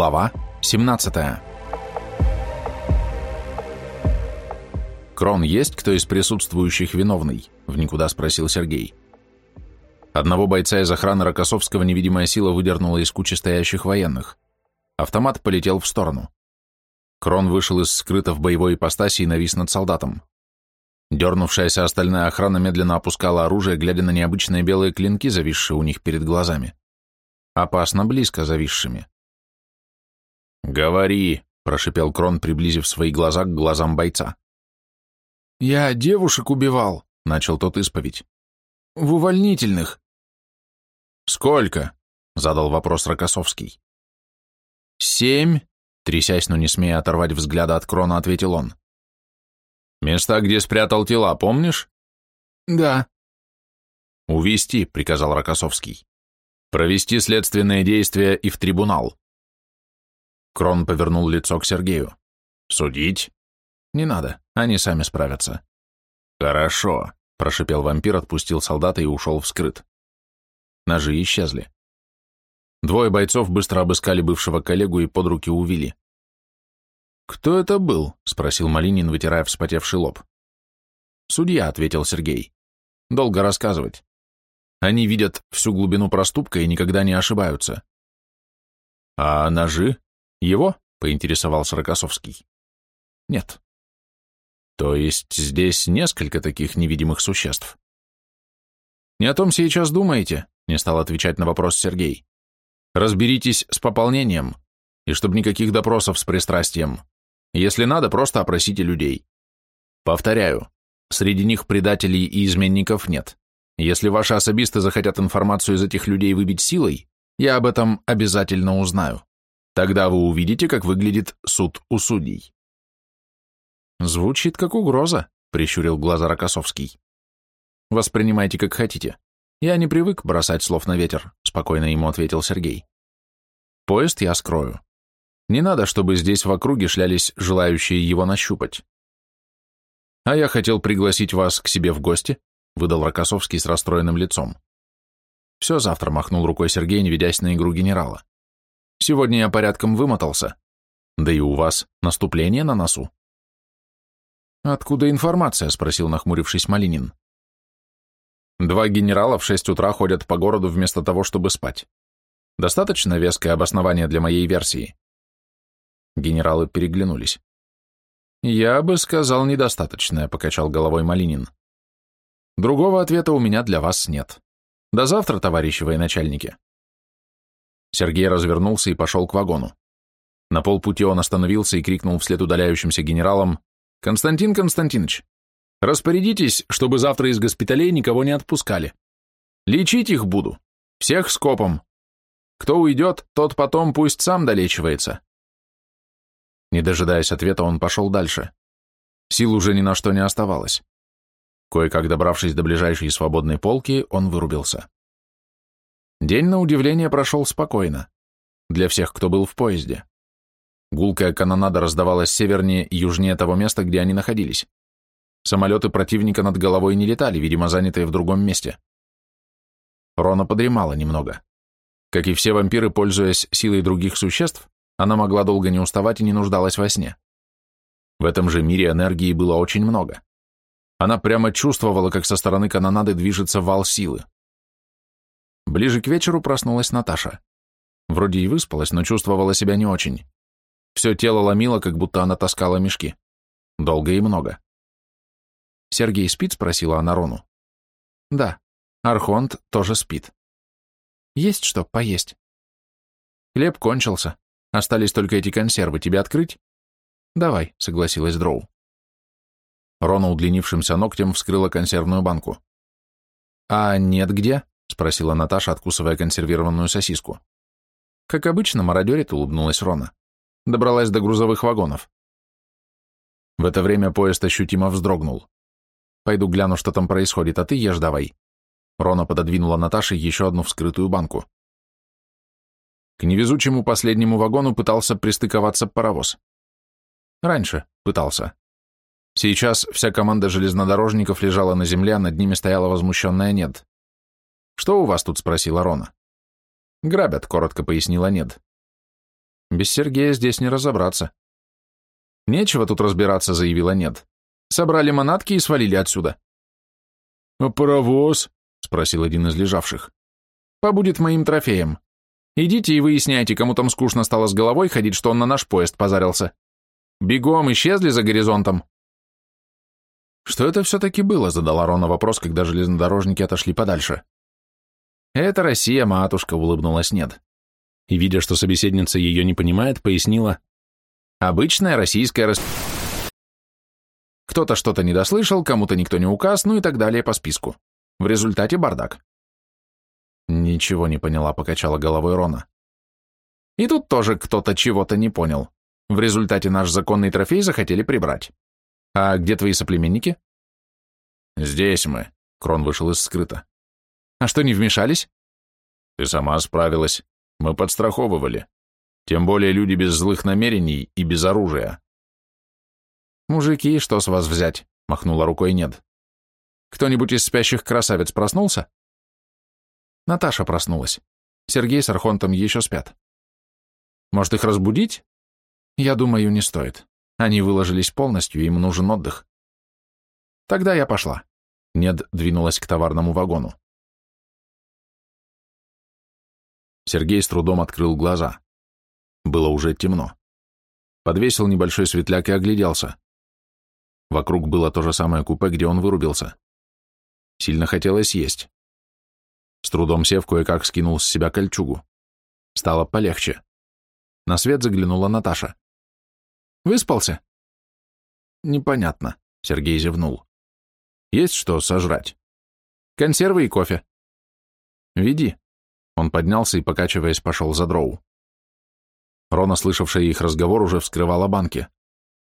Глава 17 «Крон, есть кто из присутствующих виновный?» — в никуда спросил Сергей. Одного бойца из охраны Рокоссовского невидимая сила выдернула из кучи стоящих военных. Автомат полетел в сторону. Крон вышел из скрыта в боевой ипостаси и навис над солдатом. Дернувшаяся остальная охрана медленно опускала оружие, глядя на необычные белые клинки, зависшие у них перед глазами. Опасно близко зависшими. «Говори», — прошипел Крон, приблизив свои глаза к глазам бойца. «Я девушек убивал», — начал тот исповедь. «В увольнительных». «Сколько?» — задал вопрос Рокоссовский. «Семь», — трясясь, но не смея оторвать взгляда от Крона, ответил он. «Места, где спрятал тела, помнишь?» «Да». «Увести», — приказал Рокоссовский. «Провести следственные действия и в трибунал». Крон повернул лицо к Сергею. «Судить?» «Не надо, они сами справятся». «Хорошо», — прошипел вампир, отпустил солдата и ушел вскрыт. Ножи исчезли. Двое бойцов быстро обыскали бывшего коллегу и под руки увели. «Кто это был?» — спросил Малинин, вытирая вспотевший лоб. «Судья», — ответил Сергей. «Долго рассказывать. Они видят всю глубину проступка и никогда не ошибаются». «А ножи?» «Его?» — поинтересовался Рокоссовский. «Нет». «То есть здесь несколько таких невидимых существ?» «Не о том сейчас думаете?» — не стал отвечать на вопрос Сергей. «Разберитесь с пополнением, и чтобы никаких допросов с пристрастием. Если надо, просто опросите людей. Повторяю, среди них предателей и изменников нет. Если ваши особисты захотят информацию из этих людей выбить силой, я об этом обязательно узнаю. Тогда вы увидите, как выглядит суд у судей. Звучит как угроза, прищурил глаза Рокоссовский. Воспринимайте как хотите. Я не привык бросать слов на ветер, спокойно ему ответил Сергей. Поезд я скрою. Не надо, чтобы здесь в округе шлялись желающие его нащупать. А я хотел пригласить вас к себе в гости, выдал Рокоссовский с расстроенным лицом. Все завтра махнул рукой Сергей, не ведясь на игру генерала. Сегодня я порядком вымотался. Да и у вас наступление на носу. «Откуда информация?» — спросил, нахмурившись Малинин. «Два генерала в шесть утра ходят по городу вместо того, чтобы спать. Достаточно веское обоснование для моей версии?» Генералы переглянулись. «Я бы сказал, недостаточное», — покачал головой Малинин. «Другого ответа у меня для вас нет. До завтра, товарищи военачальники». Сергей развернулся и пошел к вагону. На полпути он остановился и крикнул вслед удаляющимся генералам «Константин Константинович, распорядитесь, чтобы завтра из госпиталей никого не отпускали. Лечить их буду. Всех скопом. Кто уйдет, тот потом пусть сам долечивается». Не дожидаясь ответа, он пошел дальше. Сил уже ни на что не оставалось. Кое-как добравшись до ближайшей свободной полки, он вырубился. День, на удивление, прошел спокойно. Для всех, кто был в поезде. Гулкая канонада раздавалась севернее и южнее того места, где они находились. Самолеты противника над головой не летали, видимо, занятые в другом месте. Рона подремала немного. Как и все вампиры, пользуясь силой других существ, она могла долго не уставать и не нуждалась во сне. В этом же мире энергии было очень много. Она прямо чувствовала, как со стороны канонады движется вал силы. Ближе к вечеру проснулась Наташа. Вроде и выспалась, но чувствовала себя не очень. Все тело ломило, как будто она таскала мешки. Долго и много. «Сергей спит?» — спросила она Рону. «Да. Архонт тоже спит. Есть что поесть?» «Хлеб кончился. Остались только эти консервы. Тебе открыть?» «Давай», — согласилась Дроу. Рона удлинившимся ногтем вскрыла консервную банку. «А нет где?» — спросила Наташа, откусывая консервированную сосиску. Как обычно, мародерит, улыбнулась Рона. Добралась до грузовых вагонов. В это время поезд ощутимо вздрогнул. «Пойду гляну, что там происходит, а ты ешь давай». Рона пододвинула Наташе еще одну вскрытую банку. К невезучему последнему вагону пытался пристыковаться паровоз. Раньше пытался. Сейчас вся команда железнодорожников лежала на земле, а над ними стояла возмущенная Нед. «Что у вас тут?» — спросила Рона. «Грабят», — коротко пояснила Нед. Без Сергея здесь не разобраться. Нечего тут разбираться, заявила Нед. Собрали манатки и свалили отсюда. А паровоз? Спросил один из лежавших. Побудет моим трофеем. Идите и выясняйте, кому там скучно стало с головой ходить, что он на наш поезд позарился. Бегом исчезли за горизонтом. Что это все-таки было, задала Рона вопрос, когда железнодорожники отошли подальше. Это Россия, матушка, улыбнулась Нед. И, видя, что собеседница ее не понимает, пояснила. Обычная российская рас... Кто-то что-то не дослышал, кому-то никто не указ, ну и так далее по списку. В результате бардак. Ничего не поняла, покачала головой Рона. И тут тоже кто-то чего-то не понял. В результате наш законный трофей захотели прибрать. А где твои соплеменники? Здесь мы. Крон вышел из скрыта. А что, не вмешались? Ты сама справилась. Мы подстраховывали. Тем более люди без злых намерений и без оружия. Мужики, что с вас взять? Махнула рукой нет. Кто-нибудь из спящих красавиц проснулся? Наташа проснулась. Сергей с Архонтом еще спят. Может, их разбудить? Я думаю, не стоит. Они выложились полностью, им нужен отдых. Тогда я пошла. Нед двинулась к товарному вагону. Сергей с трудом открыл глаза. Было уже темно. Подвесил небольшой светляк и огляделся. Вокруг было то же самое купе, где он вырубился. Сильно хотелось есть. С трудом сев, кое-как скинул с себя кольчугу. Стало полегче. На свет заглянула Наташа. «Выспался?» «Непонятно», — Сергей зевнул. «Есть что сожрать?» «Консервы и кофе». «Веди». Он поднялся и, покачиваясь, пошел за дроу. Рона, слышавшая их разговор, уже вскрывала банки.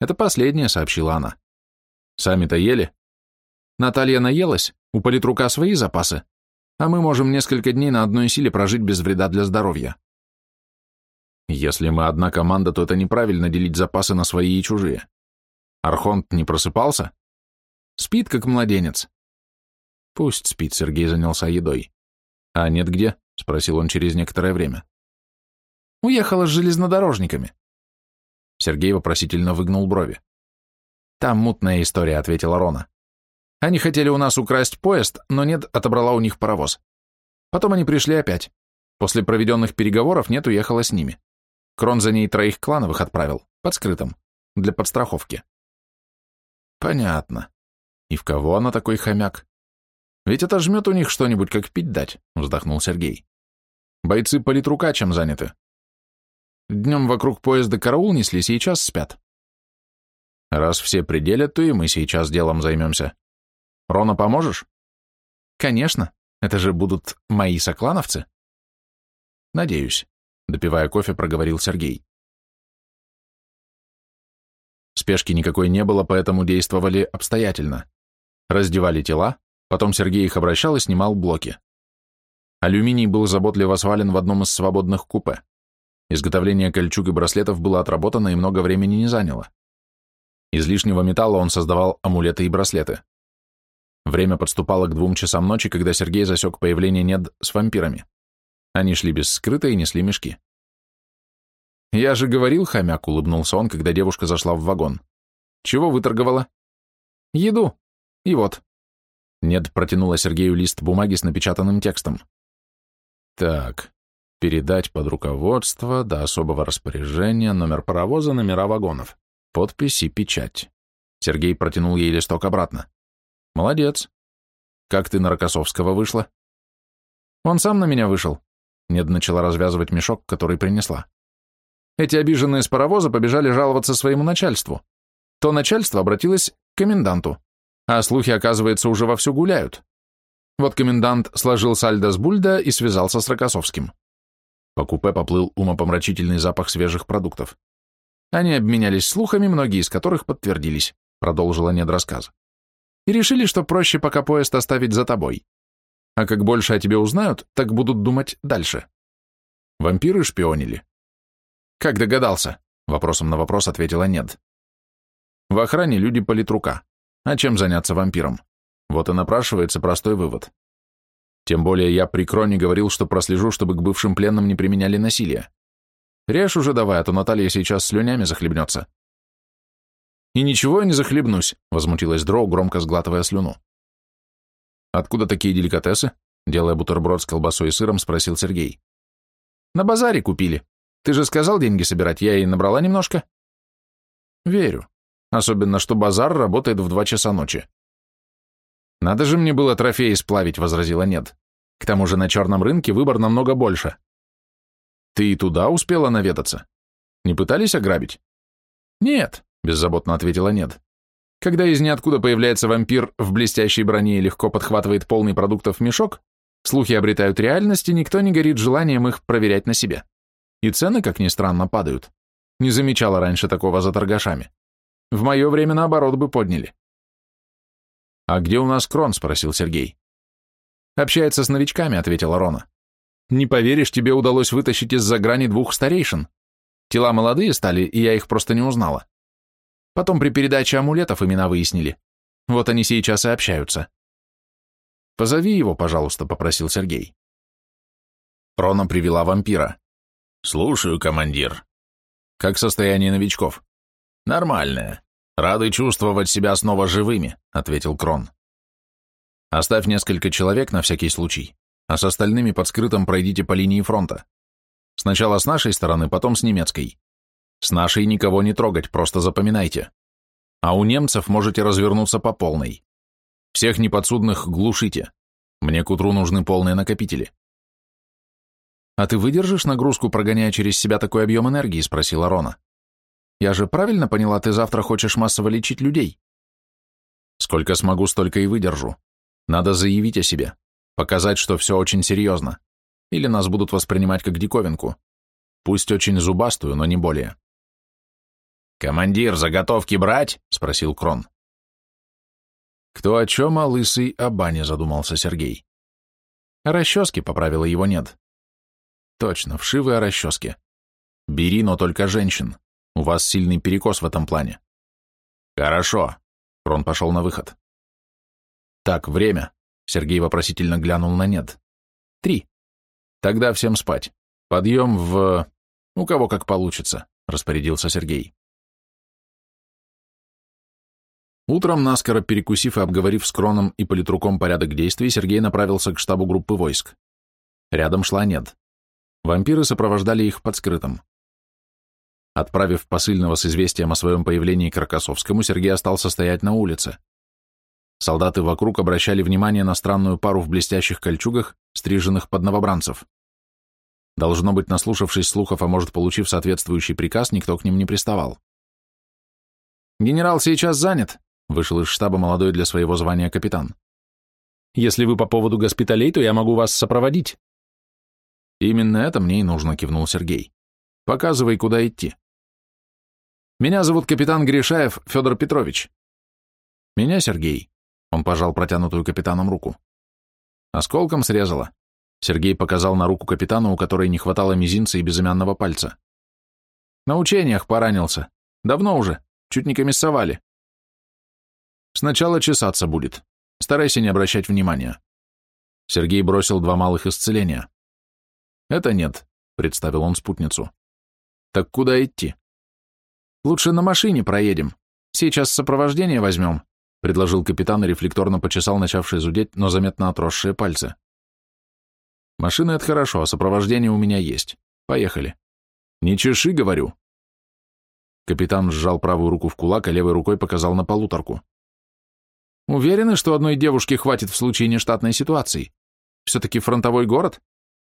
«Это последнее», — сообщила она. «Сами-то ели?» «Наталья наелась, у политрука свои запасы, а мы можем несколько дней на одной силе прожить без вреда для здоровья». «Если мы одна команда, то это неправильно делить запасы на свои и чужие. Архонт не просыпался?» «Спит, как младенец». «Пусть спит», — Сергей занялся едой. «А нет где?» — спросил он через некоторое время. Уехала с железнодорожниками. Сергей вопросительно выгнул брови. Там мутная история, ответила Рона. Они хотели у нас украсть поезд, но нет отобрала у них паровоз. Потом они пришли опять. После проведенных переговоров нет уехала с ними. Крон за ней троих клановых отправил, под скрытым, для подстраховки. Понятно. И в кого она такой хомяк? Ведь это жмет у них что-нибудь, как пить дать, вздохнул Сергей. Бойцы политрука чем заняты? Днем вокруг поезда караул несли, сейчас спят. Раз все пределят, то и мы сейчас делом займемся. Рона, поможешь? Конечно, это же будут мои соклановцы. Надеюсь, допивая кофе, проговорил Сергей. Спешки никакой не было, поэтому действовали обстоятельно. Раздевали тела, потом Сергей их обращал и снимал блоки. Алюминий был заботливо свален в одном из свободных купе. Изготовление кольчуг и браслетов было отработано и много времени не заняло. Из лишнего металла он создавал амулеты и браслеты. Время подступало к двум часам ночи, когда Сергей засек появление Нед с вампирами. Они шли без скрыта и несли мешки. «Я же говорил, хомяк», — улыбнулся он, когда девушка зашла в вагон. «Чего выторговала?» «Еду. И вот». Нед протянула Сергею лист бумаги с напечатанным текстом. «Так, передать под руководство до особого распоряжения номер паровоза, номера вагонов, подпись и печать. Сергей протянул ей листок обратно. Молодец. Как ты на Рокоссовского вышла? Он сам на меня вышел. Нед начала развязывать мешок, который принесла. Эти обиженные с паровоза побежали жаловаться своему начальству. То начальство обратилось к коменданту, а слухи, оказывается, уже вовсю гуляют. Вот комендант сложил сальдо с бульда и связался с Рокоссовским. По купе поплыл умопомрачительный запах свежих продуктов. Они обменялись слухами, многие из которых подтвердились, продолжила Нед рассказ. И решили, что проще пока поезд оставить за тобой. А как больше о тебе узнают, так будут думать дальше. Вампиры шпионили. Как догадался? Вопросом на вопрос ответила Нед. В охране люди политрука. А чем заняться вампиром? Вот и напрашивается простой вывод. Тем более я при Кроне говорил, что прослежу, чтобы к бывшим пленным не применяли насилие. Режь уже давай, а то Наталья сейчас слюнями захлебнется. И ничего я не захлебнусь, возмутилась Дроу, громко сглатывая слюну. Откуда такие деликатесы? Делая бутерброд с колбасой и сыром, спросил Сергей. На базаре купили. Ты же сказал деньги собирать, я и набрала немножко. Верю. Особенно, что базар работает в два часа ночи. Надо же мне было трофеи сплавить, возразила нет. К тому же на черном рынке выбор намного больше. Ты и туда успела наведаться? Не пытались ограбить? Нет, беззаботно ответила нет. Когда из ниоткуда появляется вампир в блестящей броне и легко подхватывает полный продуктов мешок, слухи обретают реальность, и никто не горит желанием их проверять на себе. И цены, как ни странно, падают. Не замечала раньше такого за торгашами. В мое время, наоборот, бы подняли. «А где у нас Крон?» — спросил Сергей. «Общается с новичками», — ответила Рона. «Не поверишь, тебе удалось вытащить из-за грани двух старейшин. Тела молодые стали, и я их просто не узнала. Потом при передаче амулетов имена выяснили. Вот они сейчас и общаются». «Позови его, пожалуйста», — попросил Сергей. Рона привела вампира. «Слушаю, командир». «Как состояние новичков?» «Нормальное. Рады чувствовать себя снова живыми», — ответил Крон. «Оставь несколько человек на всякий случай, а с остальными под скрытым пройдите по линии фронта. Сначала с нашей стороны, потом с немецкой. С нашей никого не трогать, просто запоминайте. А у немцев можете развернуться по полной. Всех неподсудных глушите. Мне к утру нужны полные накопители». «А ты выдержишь нагрузку, прогоняя через себя такой объем энергии?» — спросила Рона. Я же правильно поняла, ты завтра хочешь массово лечить людей? Сколько смогу, столько и выдержу. Надо заявить о себе, показать, что все очень серьезно. Или нас будут воспринимать как диковинку. Пусть очень зубастую, но не более. «Командир, заготовки брать?» — спросил Крон. «Кто о чем, а лысый о бане», — задумался Сергей. «Расчески», — поправила его нет. «Точно, вшивые расчески. Бери, но только женщин. У вас сильный перекос в этом плане. Хорошо. Рон пошел на выход. Так, время. Сергей вопросительно глянул на нет. Три. Тогда всем спать. Подъем в... У кого как получится, распорядился Сергей. Утром, наскоро перекусив и обговорив с Кроном и политруком порядок действий, Сергей направился к штабу группы войск. Рядом шла нет. Вампиры сопровождали их под скрытым. Отправив посыльного с известием о своем появлении к Рокоссовскому, Сергей остался стоять на улице. Солдаты вокруг обращали внимание на странную пару в блестящих кольчугах, стриженных под новобранцев. Должно быть, наслушавшись слухов, а может, получив соответствующий приказ, никто к ним не приставал. «Генерал сейчас занят», — вышел из штаба молодой для своего звания капитан. «Если вы по поводу госпиталей, то я могу вас сопроводить». «Именно это мне и нужно», — кивнул Сергей. «Показывай, куда идти». Меня зовут капитан Гришаев Федор Петрович. Меня Сергей. Он пожал протянутую капитаном руку. Осколком срезала. Сергей показал на руку капитана, у которой не хватало мизинца и безымянного пальца. На учениях поранился. Давно уже. Чуть не комиссовали. Сначала чесаться будет. Старайся не обращать внимания. Сергей бросил два малых исцеления. Это нет, представил он спутницу. Так куда идти? Лучше на машине проедем. Сейчас сопровождение возьмем», — предложил капитан и рефлекторно почесал начавшие зудеть, но заметно отросшие пальцы. «Машина — это хорошо, а сопровождение у меня есть. Поехали». «Не чеши, говорю». Капитан сжал правую руку в кулак, а левой рукой показал на полуторку. «Уверены, что одной девушки хватит в случае нештатной ситуации? Все-таки фронтовой город?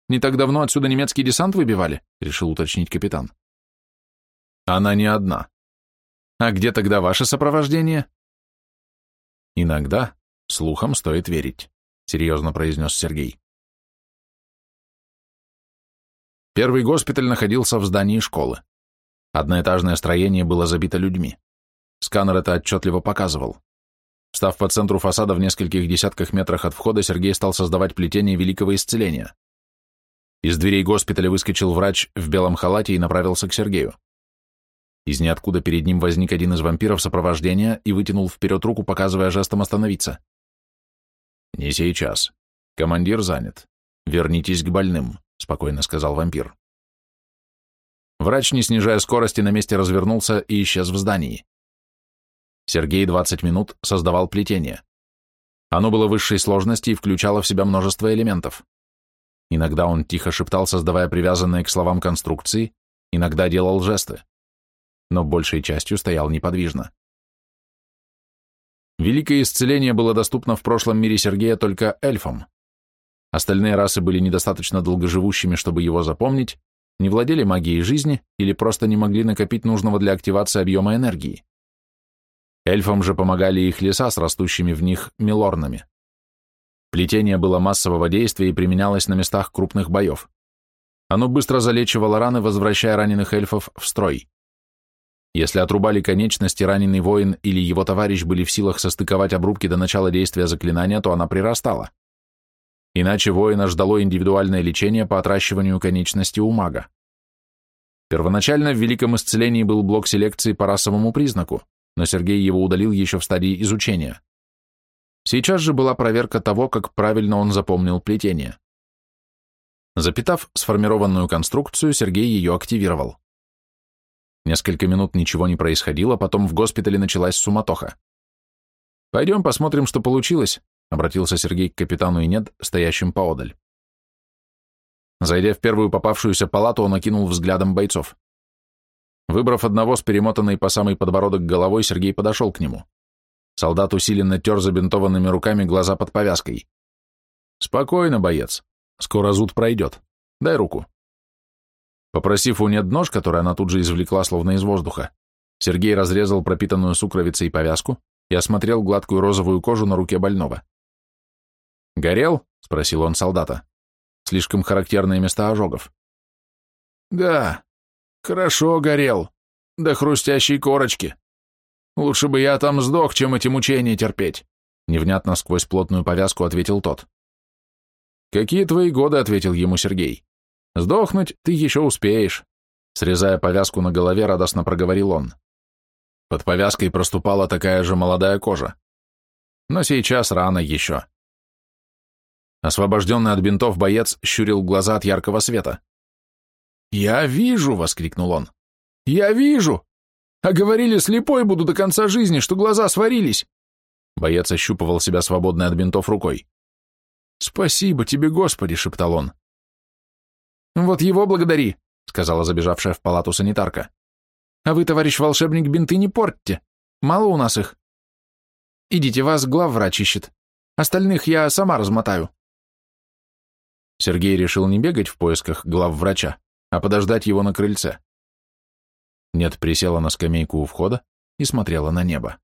Не так давно отсюда немецкий десант выбивали?» — решил уточнить капитан. Она не одна. А где тогда ваше сопровождение? Иногда слухам стоит верить, серьезно произнес Сергей. Первый госпиталь находился в здании школы. Одноэтажное строение было забито людьми. Сканер это отчетливо показывал. Став по центру фасада в нескольких десятках метрах от входа, Сергей стал создавать плетение великого исцеления. Из дверей госпиталя выскочил врач в белом халате и направился к Сергею. Из ниоткуда перед ним возник один из вампиров сопровождения и вытянул вперед руку, показывая жестом остановиться. «Не сейчас. Командир занят. Вернитесь к больным», — спокойно сказал вампир. Врач, не снижая скорости, на месте развернулся и исчез в здании. Сергей 20 минут создавал плетение. Оно было высшей сложности и включало в себя множество элементов. Иногда он тихо шептал, создавая привязанные к словам конструкции, иногда делал жесты, но большей частью стоял неподвижно. Великое исцеление было доступно в прошлом мире Сергея только эльфам. Остальные расы были недостаточно долгоживущими, чтобы его запомнить, не владели магией жизни или просто не могли накопить нужного для активации объема энергии. Эльфам же помогали их леса с растущими в них милорнами. Плетение было массового действия и применялось на местах крупных боев. Оно быстро залечивало раны, возвращая раненых эльфов в строй. Если отрубали конечности, раненый воин или его товарищ были в силах состыковать обрубки до начала действия заклинания, то она прирастала. Иначе воина ждало индивидуальное лечение по отращиванию конечности у мага. Первоначально в Великом Исцелении был блок селекции по расовому признаку, но Сергей его удалил еще в стадии изучения. Сейчас же была проверка того, как правильно он запомнил плетение. Запитав сформированную конструкцию, Сергей ее активировал. Несколько минут ничего не происходило, потом в госпитале началась суматоха. «Пойдем посмотрим, что получилось», — обратился Сергей к капитану и нет, стоящим поодаль. Зайдя в первую попавшуюся палату, он окинул взглядом бойцов. Выбрав одного с перемотанной по самый подбородок головой, Сергей подошел к нему. Солдат усиленно тер забинтованными руками глаза под повязкой. «Спокойно, боец. Скоро зуд пройдет. Дай руку». Попросив у нет нож, который она тут же извлекла, словно из воздуха, Сергей разрезал пропитанную сукровицей повязку и осмотрел гладкую розовую кожу на руке больного. «Горел?» — спросил он солдата. «Слишком характерные места ожогов». «Да, хорошо горел. До хрустящей корочки. Лучше бы я там сдох, чем эти мучения терпеть», — невнятно сквозь плотную повязку ответил тот. «Какие твои годы?» — ответил ему Сергей. «Сдохнуть ты еще успеешь», — срезая повязку на голове, радостно проговорил он. Под повязкой проступала такая же молодая кожа. Но сейчас рано еще. Освобожденный от бинтов боец щурил глаза от яркого света. «Я вижу!» — воскликнул он. «Я вижу! А говорили, слепой буду до конца жизни, что глаза сварились!» Боец ощупывал себя свободной от бинтов рукой. «Спасибо тебе, Господи!» — шептал он. «Вот его благодари!» — сказала забежавшая в палату санитарка. «А вы, товарищ волшебник, бинты не портьте. Мало у нас их. Идите, вас главврач ищет. Остальных я сама размотаю». Сергей решил не бегать в поисках главврача, а подождать его на крыльце. Нет присела на скамейку у входа и смотрела на небо.